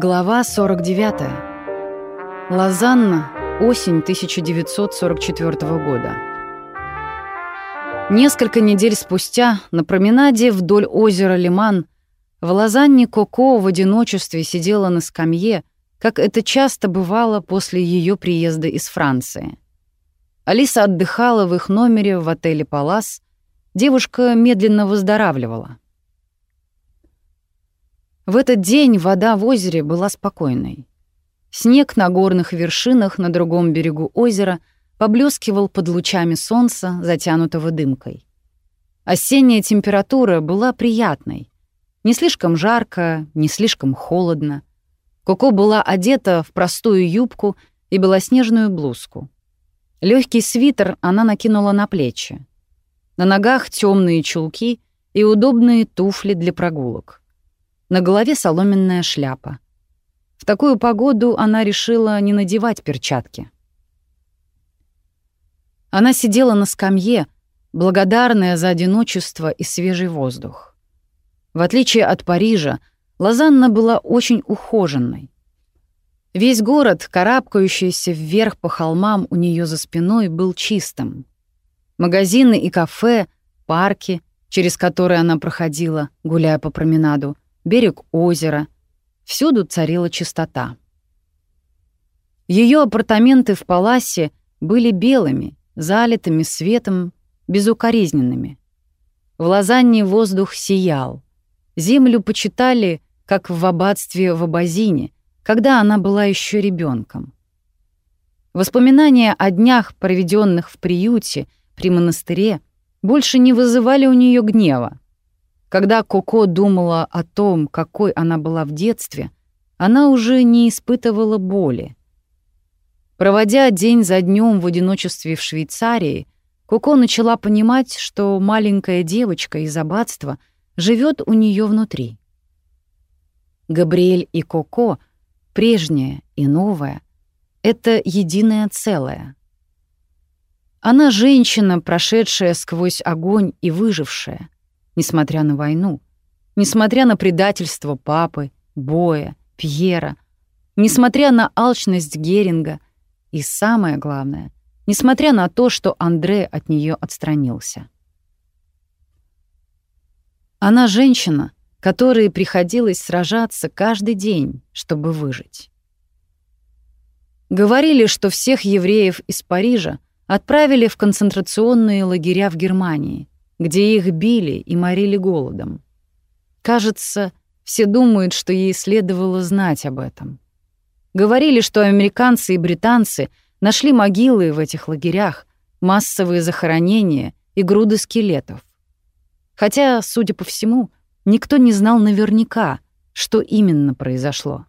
Глава 49. Лозанна, осень 1944 года. Несколько недель спустя на променаде вдоль озера Лиман в Лозанне Коко в одиночестве сидела на скамье, как это часто бывало после ее приезда из Франции. Алиса отдыхала в их номере в отеле «Палас», девушка медленно выздоравливала. В этот день вода в озере была спокойной. Снег на горных вершинах на другом берегу озера — поблескивал под лучами солнца, затянутого дымкой. Осенняя температура была приятной. Не слишком жарко, не слишком холодно. Коко была одета в простую юбку и белоснежную блузку. Легкий свитер она накинула на плечи. На ногах темные чулки и удобные туфли для прогулок. На голове соломенная шляпа. В такую погоду она решила не надевать перчатки. Она сидела на скамье, благодарная за одиночество и свежий воздух. В отличие от Парижа, Лозанна была очень ухоженной. Весь город, карабкающийся вверх по холмам у нее за спиной, был чистым. Магазины и кафе, парки, через которые она проходила, гуляя по променаду, берег озера — всюду царила чистота. Ее апартаменты в Паласе были белыми, залитыми светом, безукоризненными. В Лозанне воздух сиял. Землю почитали, как в аббатстве в Абазине, когда она была еще ребенком. Воспоминания о днях, проведенных в приюте при монастыре, больше не вызывали у нее гнева. Когда Коко думала о том, какой она была в детстве, она уже не испытывала боли. Проводя день за днем в одиночестве в Швейцарии, Коко начала понимать, что маленькая девочка из аббатства живет у нее внутри. Габриэль и Коко, прежняя и новая, это единое целое. Она женщина, прошедшая сквозь огонь и выжившая, несмотря на войну, несмотря на предательство папы, Боя, Пьера, несмотря на алчность Геринга — и самое главное, несмотря на то, что Андре от нее отстранился. Она женщина, которой приходилось сражаться каждый день, чтобы выжить. Говорили, что всех евреев из Парижа отправили в концентрационные лагеря в Германии, где их били и морили голодом. Кажется, все думают, что ей следовало знать об этом. Говорили, что американцы и британцы нашли могилы в этих лагерях, массовые захоронения и груды скелетов. Хотя, судя по всему, никто не знал наверняка, что именно произошло.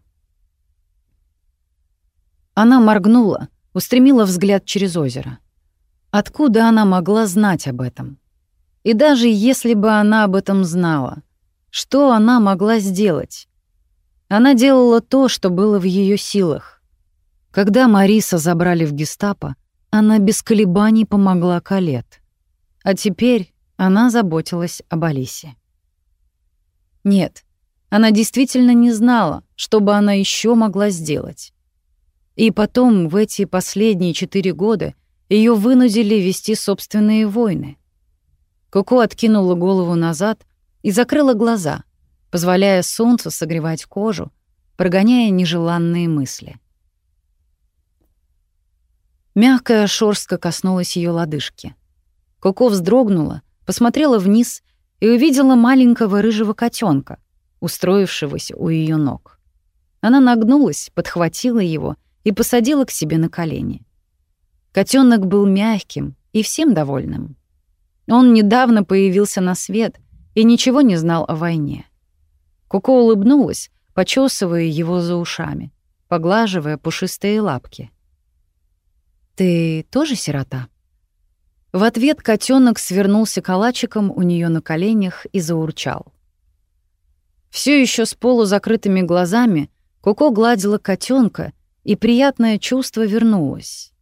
Она моргнула, устремила взгляд через озеро. Откуда она могла знать об этом? И даже если бы она об этом знала, что она могла сделать? Она делала то, что было в ее силах. Когда Мариса забрали в гестапо, она без колебаний помогла Калет. А теперь она заботилась об Алисе. Нет, она действительно не знала, что бы она еще могла сделать. И потом, в эти последние четыре года, ее вынудили вести собственные войны. Коко откинула голову назад и закрыла глаза — позволяя солнцу согревать кожу, прогоняя нежеланные мысли. Мягкая шорстка коснулась ее лодыжки. Коко вздрогнула, посмотрела вниз и увидела маленького рыжего котенка, устроившегося у ее ног. Она нагнулась, подхватила его и посадила к себе на колени. Котенок был мягким и всем довольным. Он недавно появился на свет и ничего не знал о войне. Коко улыбнулась, почесывая его за ушами, поглаживая пушистые лапки. «Ты тоже сирота?» В ответ котенок свернулся калачиком у нее на коленях и заурчал. Все еще с полузакрытыми глазами Коко гладила котенка, и приятное чувство вернулось.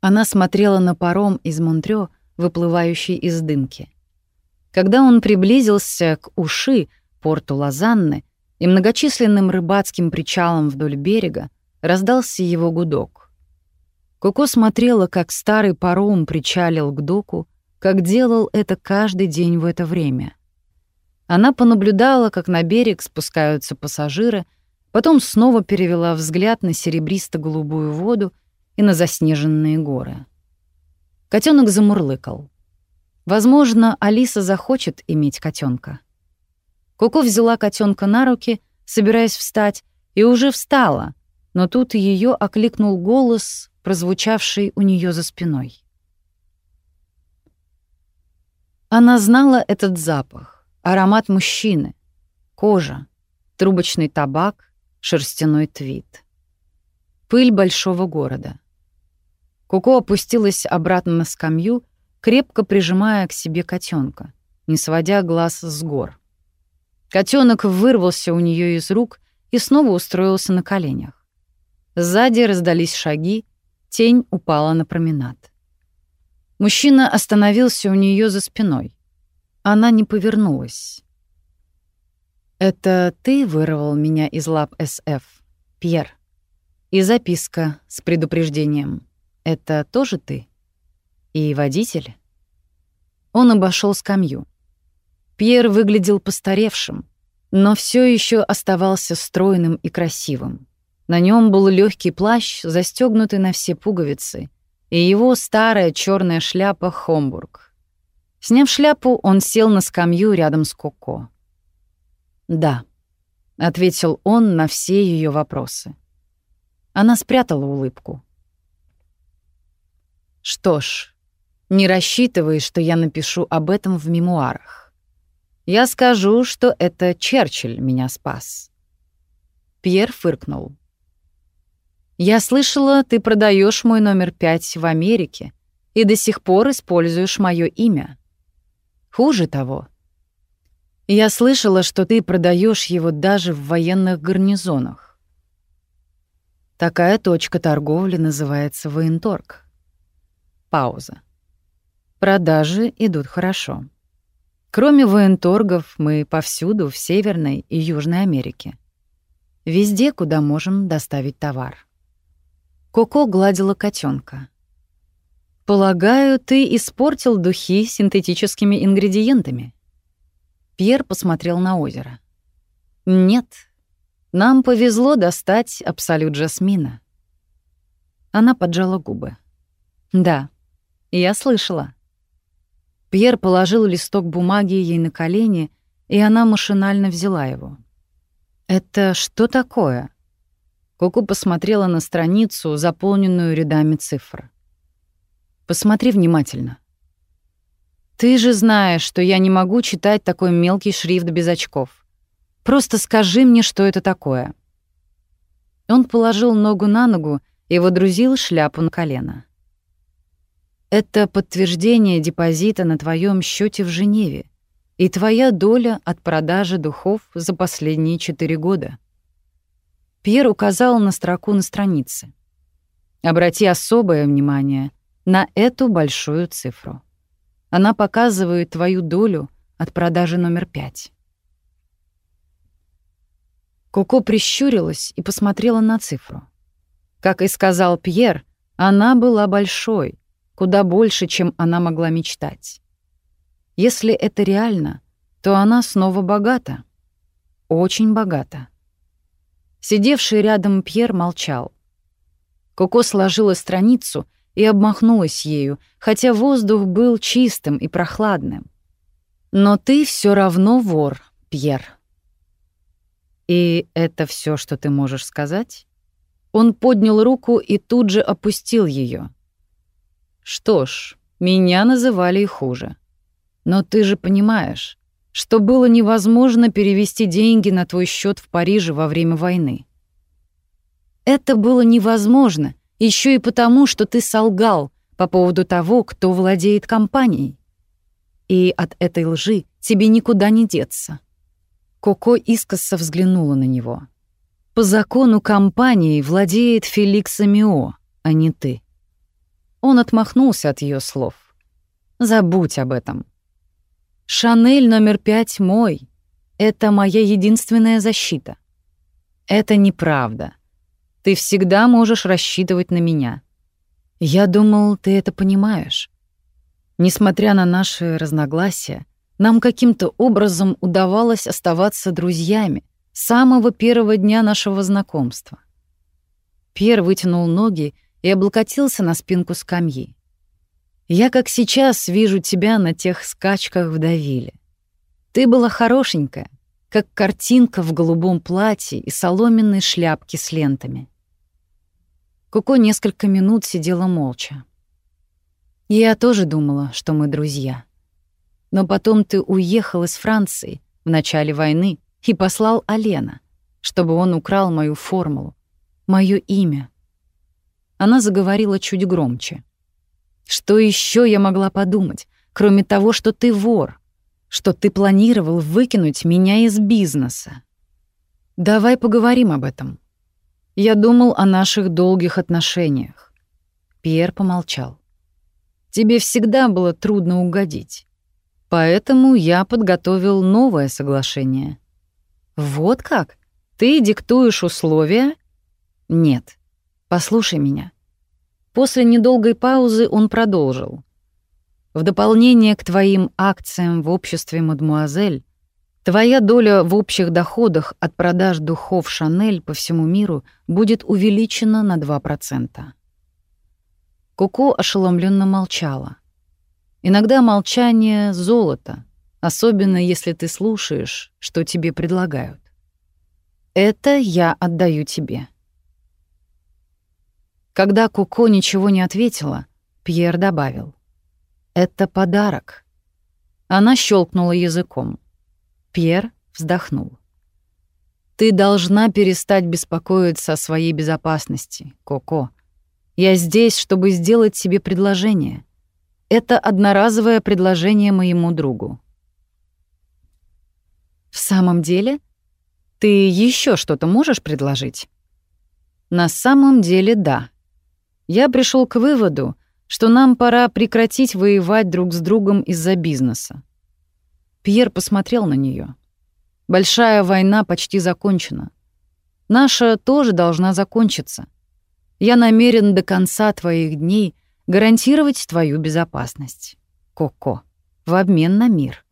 Она смотрела на паром из Монтрё, выплывающий из дымки. Когда он приблизился к уши, порту Лозанны, и многочисленным рыбацким причалам вдоль берега раздался его гудок. Коко смотрела, как старый паром причалил к доку, как делал это каждый день в это время. Она понаблюдала, как на берег спускаются пассажиры, потом снова перевела взгляд на серебристо-голубую воду и на заснеженные горы. Котенок замурлыкал. Возможно, Алиса захочет иметь котенка. Коко взяла котенка на руки, собираясь встать, и уже встала, но тут ее окликнул голос, прозвучавший у нее за спиной. Она знала этот запах, аромат мужчины, кожа, трубочный табак, шерстяной твит. Пыль большого города. Коко опустилась обратно на скамью, крепко прижимая к себе котенка, не сводя глаз с гор. Котенок вырвался у нее из рук и снова устроился на коленях. Сзади раздались шаги, тень упала на променад. Мужчина остановился у нее за спиной. Она не повернулась. «Это ты вырвал меня из лап СФ, Пьер?» И записка с предупреждением. «Это тоже ты?» «И водитель?» Он обошел скамью. Пьер выглядел постаревшим, но все еще оставался стройным и красивым. На нем был легкий плащ, застегнутый на все пуговицы, и его старая черная шляпа Хомбург. Сняв шляпу, он сел на скамью рядом с Коко. «Да», — ответил он на все ее вопросы. Она спрятала улыбку. «Что ж, не рассчитывай, что я напишу об этом в мемуарах. Я скажу, что это Черчилль меня спас. Пьер фыркнул. Я слышала, ты продаешь мой номер пять в Америке и до сих пор используешь мое имя. Хуже того. Я слышала, что ты продаешь его даже в военных гарнизонах. Такая точка торговли называется военторг. Пауза. Продажи идут хорошо. Кроме военторгов, мы повсюду в Северной и Южной Америке. Везде, куда можем доставить товар. Коко гладила котенка. «Полагаю, ты испортил духи синтетическими ингредиентами?» Пьер посмотрел на озеро. «Нет, нам повезло достать абсолют жасмина». Она поджала губы. «Да, я слышала». Пьер положил листок бумаги ей на колени, и она машинально взяла его. «Это что такое?» Куку посмотрела на страницу, заполненную рядами цифр. «Посмотри внимательно». «Ты же знаешь, что я не могу читать такой мелкий шрифт без очков. Просто скажи мне, что это такое». Он положил ногу на ногу и водрузил шляпу на колено. Это подтверждение депозита на твоем счете в Женеве и твоя доля от продажи духов за последние четыре года. Пьер указал на строку на странице. Обрати особое внимание на эту большую цифру. Она показывает твою долю от продажи номер пять. Коко прищурилась и посмотрела на цифру. Как и сказал Пьер, она была большой, куда больше, чем она могла мечтать. Если это реально, то она снова богата. Очень богата. Сидевший рядом Пьер молчал. Коко сложила страницу и обмахнулась ею, хотя воздух был чистым и прохладным. «Но ты все равно вор, Пьер». «И это все, что ты можешь сказать?» Он поднял руку и тут же опустил ее. Что ж, меня называли и хуже. Но ты же понимаешь, что было невозможно перевести деньги на твой счет в Париже во время войны. Это было невозможно еще и потому, что ты солгал по поводу того, кто владеет компанией. И от этой лжи тебе никуда не деться. Коко искоса взглянула на него. По закону компании владеет Феликс Мио, а не ты. Он отмахнулся от ее слов. «Забудь об этом. Шанель номер пять мой. Это моя единственная защита. Это неправда. Ты всегда можешь рассчитывать на меня. Я думал, ты это понимаешь. Несмотря на наши разногласия, нам каким-то образом удавалось оставаться друзьями с самого первого дня нашего знакомства. Пьер вытянул ноги и облокотился на спинку скамьи. «Я как сейчас вижу тебя на тех скачках в Давиле. Ты была хорошенькая, как картинка в голубом платье и соломенной шляпке с лентами». Коко несколько минут сидела молча. Я тоже думала, что мы друзья. Но потом ты уехал из Франции в начале войны и послал Алена, чтобы он украл мою формулу, моё имя. Она заговорила чуть громче. Что еще я могла подумать, кроме того, что ты вор, что ты планировал выкинуть меня из бизнеса? Давай поговорим об этом. Я думал о наших долгих отношениях. Пьер помолчал. Тебе всегда было трудно угодить. Поэтому я подготовил новое соглашение. Вот как? Ты диктуешь условия? Нет. Послушай меня. После недолгой паузы он продолжил. В дополнение к твоим акциям в обществе «Мадмуазель», твоя доля в общих доходах от продаж духов «Шанель» по всему миру будет увеличена на 2%. Коко ошеломленно молчала. Иногда молчание — золото, особенно если ты слушаешь, что тебе предлагают. Это я отдаю тебе. Когда Коко ничего не ответила, Пьер добавил. «Это подарок». Она щелкнула языком. Пьер вздохнул. «Ты должна перестать беспокоиться о своей безопасности, Коко. Я здесь, чтобы сделать себе предложение. Это одноразовое предложение моему другу. В самом деле? Ты еще что-то можешь предложить? На самом деле, да. Я пришел к выводу, что нам пора прекратить воевать друг с другом из-за бизнеса. Пьер посмотрел на нее. Большая война почти закончена. Наша тоже должна закончиться. Я намерен до конца твоих дней гарантировать твою безопасность. Коко. В обмен на мир.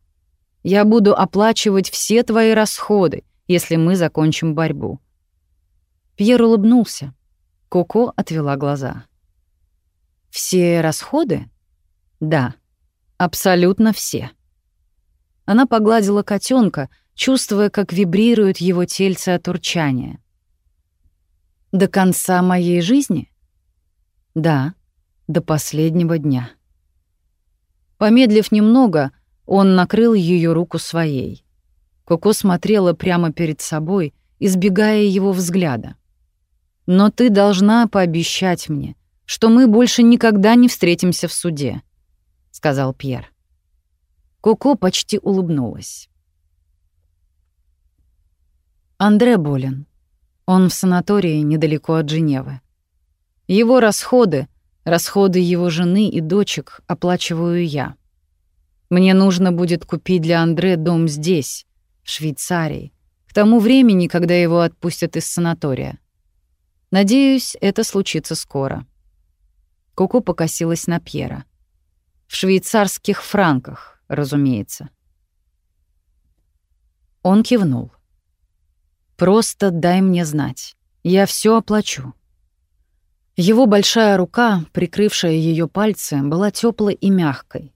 Я буду оплачивать все твои расходы, если мы закончим борьбу. Пьер улыбнулся. Коко отвела глаза. Все расходы? Да, абсолютно все. Она погладила котенка, чувствуя, как вибрирует его тельце от урчания. До конца моей жизни? Да, до последнего дня. Помедлив немного, он накрыл ее руку своей. Коко смотрела прямо перед собой, избегая его взгляда. «Но ты должна пообещать мне, что мы больше никогда не встретимся в суде», — сказал Пьер. Коко почти улыбнулась. Андре болен. Он в санатории недалеко от Женевы. Его расходы, расходы его жены и дочек оплачиваю я. Мне нужно будет купить для Андре дом здесь, в Швейцарии, к тому времени, когда его отпустят из санатория. Надеюсь, это случится скоро. Куку покосилась на Пьера. В швейцарских франках, разумеется. Он кивнул. Просто дай мне знать. Я все оплачу. Его большая рука, прикрывшая ее пальцы, была теплой и мягкой.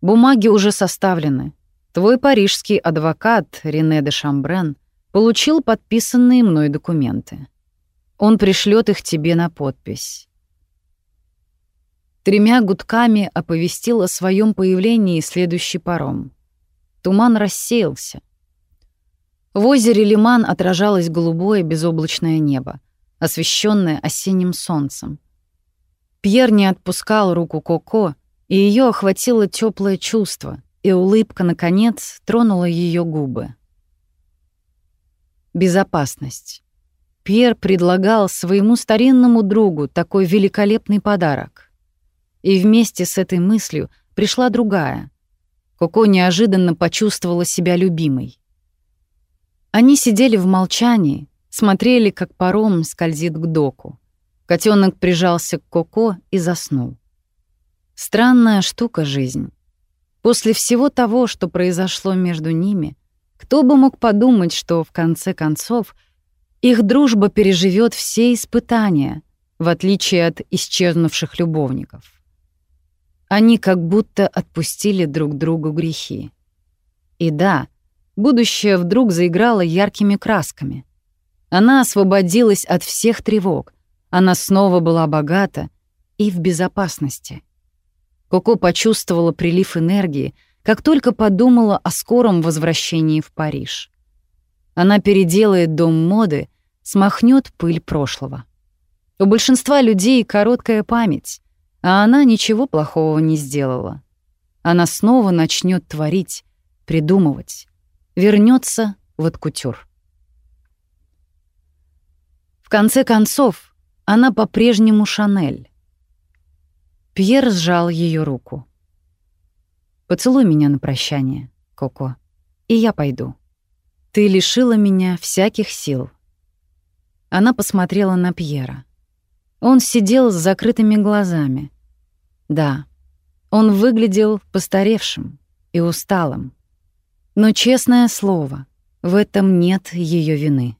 Бумаги уже составлены. Твой парижский адвокат Рене де Шамбрен получил подписанные мной документы. Он пришлет их тебе на подпись. Тремя гудками оповестил о своем появлении следующий паром. Туман рассеялся. В озере Лиман отражалось голубое безоблачное небо, освещенное осенним солнцем. Пьер не отпускал руку Коко, и ее охватило теплое чувство, и улыбка, наконец, тронула ее губы. Безопасность. Пьер предлагал своему старинному другу такой великолепный подарок. И вместе с этой мыслью пришла другая. Коко неожиданно почувствовала себя любимой. Они сидели в молчании, смотрели, как паром скользит к доку. Котенок прижался к Коко и заснул. Странная штука жизнь. После всего того, что произошло между ними, кто бы мог подумать, что в конце концов их дружба переживет все испытания, в отличие от исчезнувших любовников. Они как будто отпустили друг другу грехи. И да, будущее вдруг заиграло яркими красками. Она освободилась от всех тревог, она снова была богата и в безопасности. Коко почувствовала прилив энергии, как только подумала о скором возвращении в Париж. Она переделает дом моды, смахнет пыль прошлого. У большинства людей короткая память, а она ничего плохого не сделала. Она снова начнет творить, придумывать, вернется в откутюр. В конце концов, она по-прежнему Шанель. Пьер сжал ее руку. «Поцелуй меня на прощание, Коко, и я пойду. Ты лишила меня всяких сил». Она посмотрела на Пьера. Он сидел с закрытыми глазами. Да, он выглядел постаревшим и усталым. Но, честное слово, в этом нет ее вины.